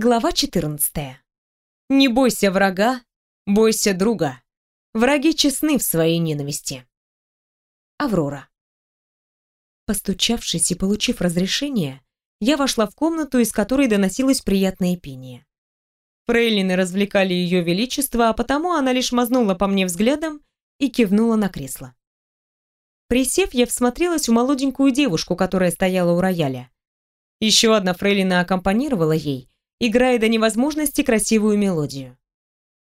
Глава 14. Не бойся врага, бойся друга. Враги честны в своей ненависти. Аврора. Постучавшись и получив разрешение, я вошла в комнату, из которой доносилось приятное пение. Фрейлины развлекали ее величество, а потому она лишь мазнула по мне взглядом и кивнула на кресло. Присев, я всмотрелась в молоденькую девушку, которая стояла у рояля. Еще одна фрейлина аккомпанировала ей, играя до невозможности красивую мелодию.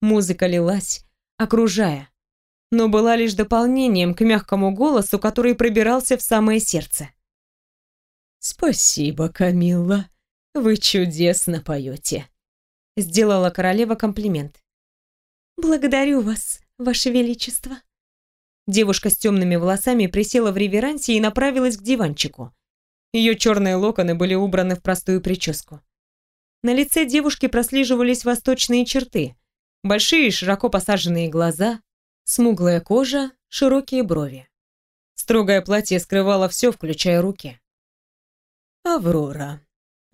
Музыка лилась, окружая, но была лишь дополнением к мягкому голосу, который пробирался в самое сердце. «Спасибо, Камилла, вы чудесно поете», — сделала королева комплимент. «Благодарю вас, ваше величество». Девушка с темными волосами присела в реверансе и направилась к диванчику. Ее черные локоны были убраны в простую прическу. На лице девушки прослеживались восточные черты. Большие широко посаженные глаза, смуглая кожа, широкие брови. Строгое платье скрывало все, включая руки. «Аврора»,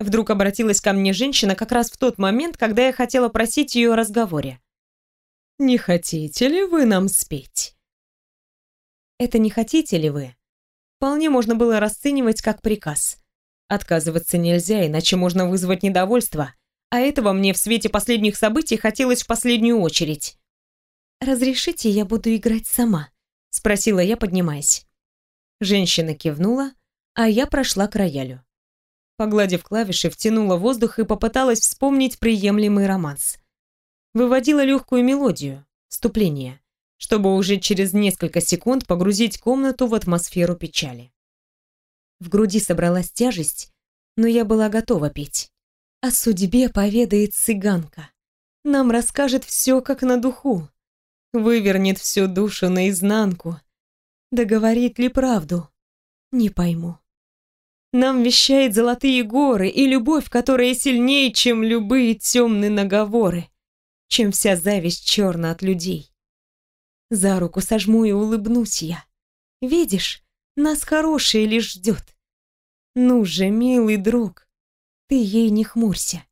Вдруг обратилась ко мне женщина как раз в тот момент, когда я хотела просить ее о разговоре. «Не хотите ли вы нам спеть?» «Это не хотите ли вы?» Вполне можно было расценивать как приказ. Отказываться нельзя, иначе можно вызвать недовольство, а этого мне в свете последних событий хотелось в последнюю очередь. «Разрешите, я буду играть сама?» — спросила я, поднимаясь. Женщина кивнула, а я прошла к роялю. Погладив клавиши, втянула воздух и попыталась вспомнить приемлемый романс. Выводила легкую мелодию, вступление, чтобы уже через несколько секунд погрузить комнату в атмосферу печали. В груди собралась тяжесть, но я была готова петь. О судьбе поведает цыганка. Нам расскажет все, как на духу. Вывернет всю душу наизнанку. Да говорит ли правду? Не пойму. Нам вещает золотые горы и любовь, которая сильнее, чем любые темные наговоры, чем вся зависть черна от людей. За руку сожму и улыбнусь я. Видишь, нас хорошее лишь ждет. Ну же, милый друг, ты ей не хмурься.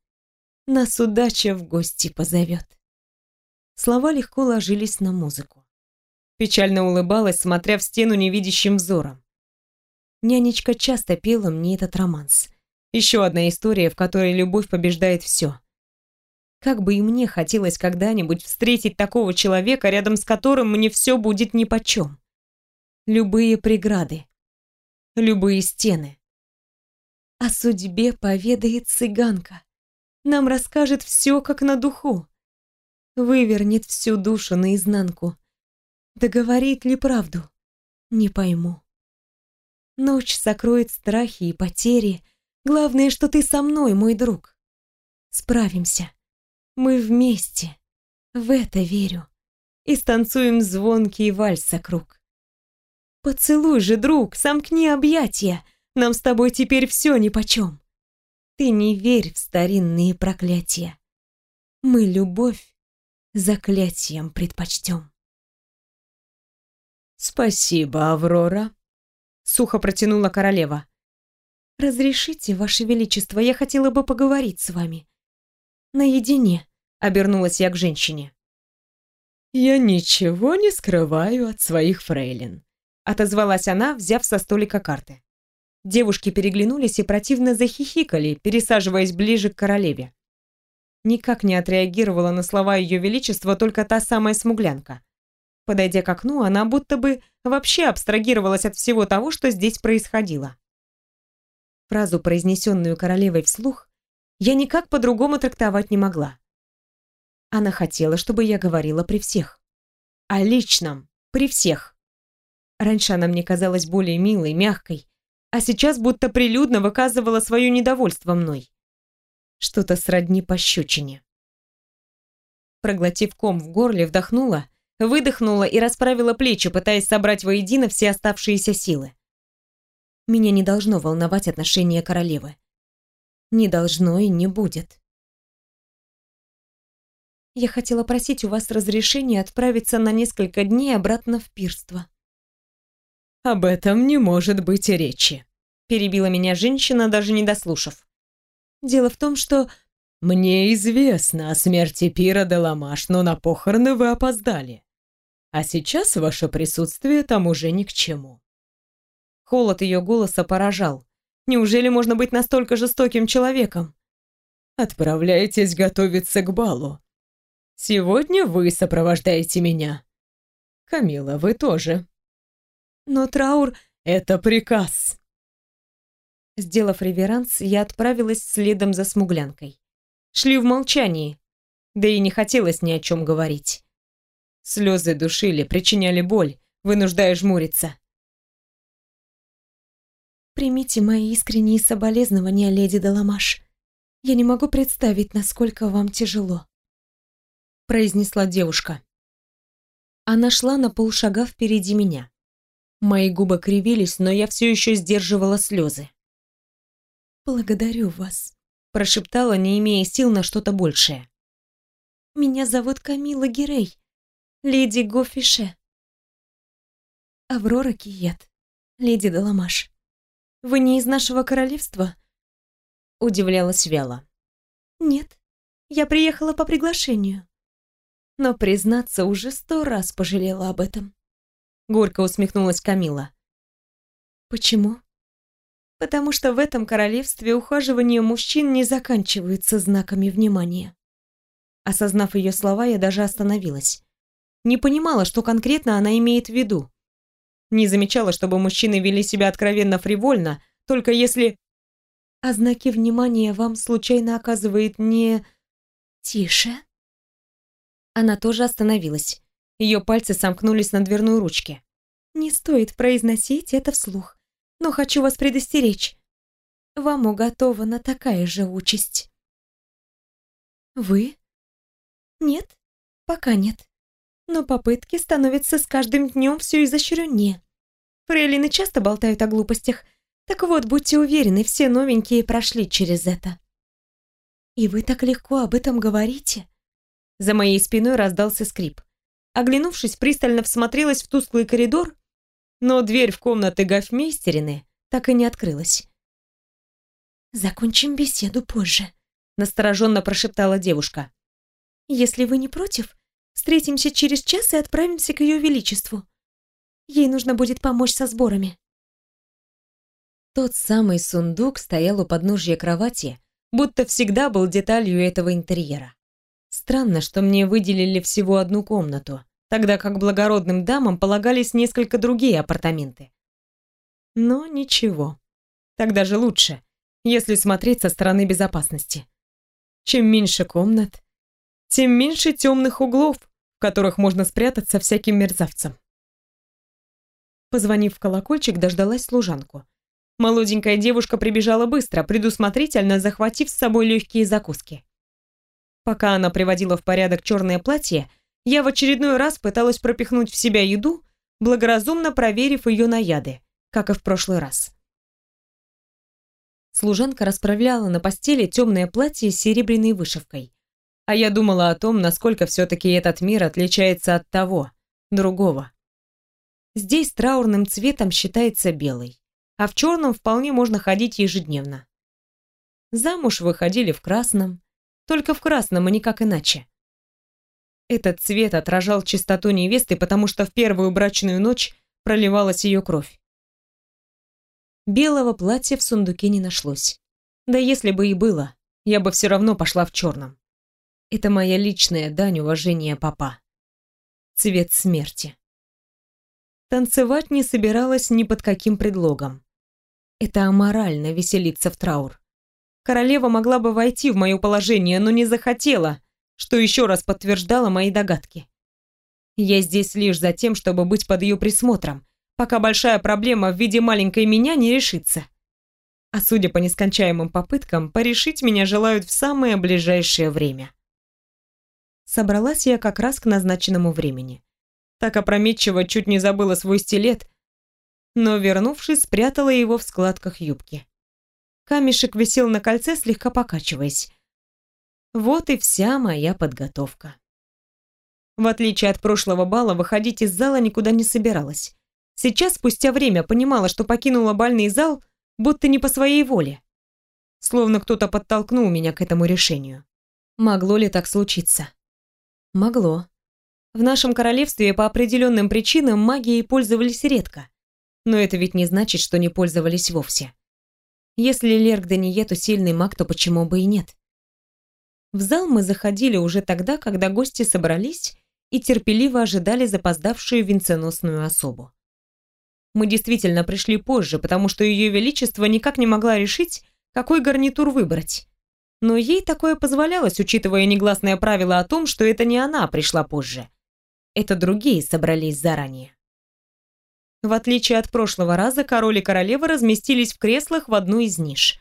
Нас удача в гости позовет. Слова легко ложились на музыку. Печально улыбалась, смотря в стену невидящим взором. Нянечка часто пела мне этот романс. Еще одна история, в которой любовь побеждает все. Как бы и мне хотелось когда-нибудь встретить такого человека, рядом с которым мне все будет нипочем любые преграды, любые стены. О судьбе поведает цыганка. Нам расскажет все, как на духу. Вывернет всю душу наизнанку. Договорит ли правду? Не пойму. Ночь сокроет страхи и потери. Главное, что ты со мной, мой друг. Справимся. Мы вместе. В это верю. И станцуем звонкий вальс круг. Поцелуй же, друг, сомкни объятия. Нам с тобой теперь все нипочем. Ты не верь в старинные проклятия. Мы любовь заклятием предпочтем. Спасибо, Аврора. Сухо протянула королева. Разрешите, ваше величество, я хотела бы поговорить с вами. Наедине, обернулась я к женщине. Я ничего не скрываю от своих фрейлин отозвалась она, взяв со столика карты. Девушки переглянулись и противно захихикали, пересаживаясь ближе к королеве. Никак не отреагировала на слова ее величества только та самая смуглянка. Подойдя к окну, она будто бы вообще абстрагировалась от всего того, что здесь происходило. Фразу, произнесенную королевой вслух, я никак по-другому трактовать не могла. Она хотела, чтобы я говорила при всех. О личном, при всех. Раньше она мне казалась более милой, мягкой, а сейчас будто прилюдно выказывала свое недовольство мной. Что-то сродни пощечине. Проглотив ком в горле, вдохнула, выдохнула и расправила плечи, пытаясь собрать воедино все оставшиеся силы. Меня не должно волновать отношение королевы. Не должно и не будет. Я хотела просить у вас разрешения отправиться на несколько дней обратно в пирство. Об этом не может быть и речи. Перебила меня женщина, даже не дослушав. Дело в том, что Мне известно о смерти Пира де Ламаш, но на похороны вы опоздали. А сейчас ваше присутствие там уже ни к чему. Холод ее голоса поражал. Неужели можно быть настолько жестоким человеком? Отправляйтесь готовиться к балу. Сегодня вы сопровождаете меня. Камила, вы тоже. Но траур — это приказ. Сделав реверанс, я отправилась следом за смуглянкой. Шли в молчании, да и не хотелось ни о чем говорить. Слезы душили, причиняли боль, вынуждая жмуриться. «Примите мои искренние соболезнования, леди Даламаш. Я не могу представить, насколько вам тяжело», — произнесла девушка. Она шла на полшага впереди меня. Мои губы кривились, но я все еще сдерживала слезы. «Благодарю вас», — прошептала, не имея сил на что-то большее. «Меня зовут Камила Гирей, леди Гофише». «Аврора Киет, леди Даламаш. Вы не из нашего королевства?» Удивлялась вяло. «Нет, я приехала по приглашению. Но, признаться, уже сто раз пожалела об этом». Горько усмехнулась Камила. «Почему?» потому что в этом королевстве ухаживание мужчин не заканчивается знаками внимания. Осознав ее слова, я даже остановилась. Не понимала, что конкретно она имеет в виду. Не замечала, чтобы мужчины вели себя откровенно фривольно, только если... А знаки внимания вам случайно оказывает не... Тише. Она тоже остановилась. Ее пальцы сомкнулись на дверной ручке. Не стоит произносить это вслух но хочу вас предостеречь. Вам уготована такая же участь. Вы? Нет, пока нет. Но попытки становятся с каждым днем все изощреннее. Фрейлины часто болтают о глупостях. Так вот, будьте уверены, все новенькие прошли через это. И вы так легко об этом говорите. За моей спиной раздался скрип. Оглянувшись, пристально всмотрелась в тусклый коридор но дверь в комнаты гофмейстерины так и не открылась. «Закончим беседу позже», — настороженно прошептала девушка. «Если вы не против, встретимся через час и отправимся к ее величеству. Ей нужно будет помочь со сборами». Тот самый сундук стоял у подножья кровати, будто всегда был деталью этого интерьера. Странно, что мне выделили всего одну комнату, тогда как благородным дамам полагались несколько другие апартаменты. Но ничего. Тогда же лучше, если смотреть со стороны безопасности. Чем меньше комнат, тем меньше темных углов, в которых можно спрятаться всяким мерзавцам. Позвонив в колокольчик, дождалась служанку. Молоденькая девушка прибежала быстро, предусмотрительно захватив с собой легкие закуски. Пока она приводила в порядок черное платье, я в очередной раз пыталась пропихнуть в себя еду, благоразумно проверив ее на яды, как и в прошлый раз. Служанка расправляла на постели темное платье с серебряной вышивкой. А я думала о том, насколько все-таки этот мир отличается от того, другого. Здесь траурным цветом считается белый, а в черном вполне можно ходить ежедневно. Замуж выходили в красном, только в красном и никак иначе. Этот цвет отражал чистоту невесты, потому что в первую брачную ночь проливалась ее кровь. Белого платья в сундуке не нашлось. Да если бы и было, я бы все равно пошла в черном. Это моя личная дань уважения папа. Цвет смерти. Танцевать не собиралась ни под каким предлогом. Это аморально веселиться в траур. Королева могла бы войти в мое положение, но не захотела, что еще раз подтверждало мои догадки. Я здесь лишь за тем, чтобы быть под ее присмотром, пока большая проблема в виде маленькой меня не решится. А судя по нескончаемым попыткам, порешить меня желают в самое ближайшее время. Собралась я как раз к назначенному времени. Так опрометчиво чуть не забыла свой стилет, но, вернувшись, спрятала его в складках юбки. Камешек висел на кольце, слегка покачиваясь. Вот и вся моя подготовка. В отличие от прошлого бала, выходить из зала никуда не собиралась. Сейчас, спустя время, понимала, что покинула бальный зал, будто не по своей воле. словно кто-то подтолкнул меня к этому решению. Могло ли так случиться? Могло. В нашем королевстве по определенным причинам магией пользовались редко. Но это ведь не значит, что не пользовались вовсе. Если Лерк Даниету сильный маг, то почему бы и нет? В зал мы заходили уже тогда, когда гости собрались и терпеливо ожидали запоздавшую венценосную особу. Мы действительно пришли позже, потому что Ее Величество никак не могла решить, какой гарнитур выбрать. Но ей такое позволялось, учитывая негласное правило о том, что это не она пришла позже. Это другие собрались заранее. В отличие от прошлого раза, король и королева разместились в креслах в одну из ниш,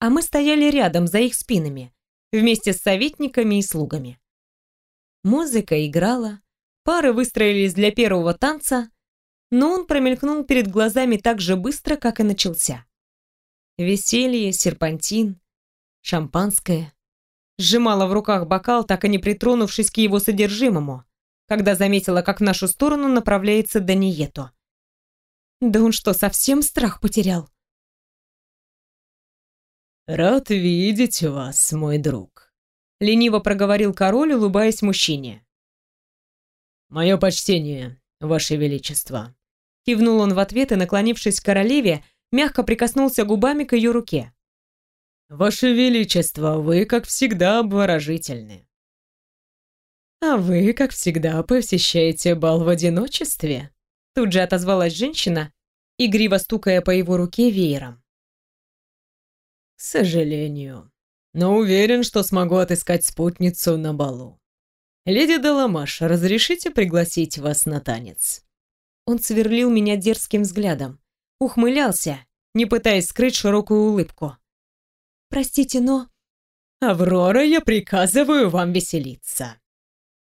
а мы стояли рядом, за их спинами, вместе с советниками и слугами. Музыка играла, пары выстроились для первого танца, но он промелькнул перед глазами так же быстро, как и начался. Веселье, серпантин, шампанское. Сжимала в руках бокал, так и не притронувшись к его содержимому, когда заметила, как в нашу сторону направляется Данието. Да он что, совсем страх потерял? «Рад видеть вас, мой друг», — лениво проговорил король, улыбаясь мужчине. «Мое почтение, ваше величество», Кивнул он в ответ и, наклонившись к королеве, мягко прикоснулся губами к ее руке. «Ваше Величество, вы, как всегда, обворожительны». «А вы, как всегда, посещаете бал в одиночестве?» Тут же отозвалась женщина, игриво стукая по его руке веером. «К сожалению, но уверен, что смогу отыскать спутницу на балу. Леди Деламаш, разрешите пригласить вас на танец?» Он сверлил меня дерзким взглядом. Ухмылялся, не пытаясь скрыть широкую улыбку. «Простите, но...» «Аврора, я приказываю вам веселиться.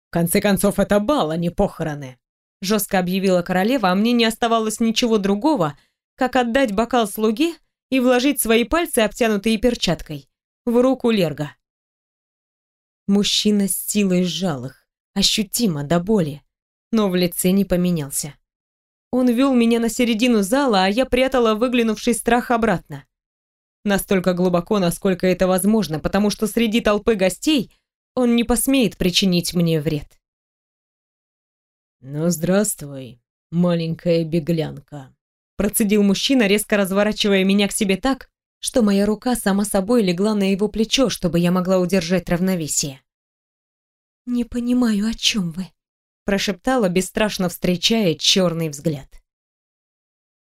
В конце концов, это бал, а не похороны», жестко объявила королева, а мне не оставалось ничего другого, как отдать бокал слуге и вложить свои пальцы, обтянутые перчаткой, в руку Лерга. Мужчина с силой сжал их, ощутимо до боли, но в лице не поменялся. Он вел меня на середину зала, а я прятала выглянувший страх обратно. Настолько глубоко, насколько это возможно, потому что среди толпы гостей он не посмеет причинить мне вред. «Ну, здравствуй, маленькая беглянка», процедил мужчина, резко разворачивая меня к себе так, что моя рука сама собой легла на его плечо, чтобы я могла удержать равновесие. «Не понимаю, о чем вы?» прошептала, бесстрашно встречая черный взгляд.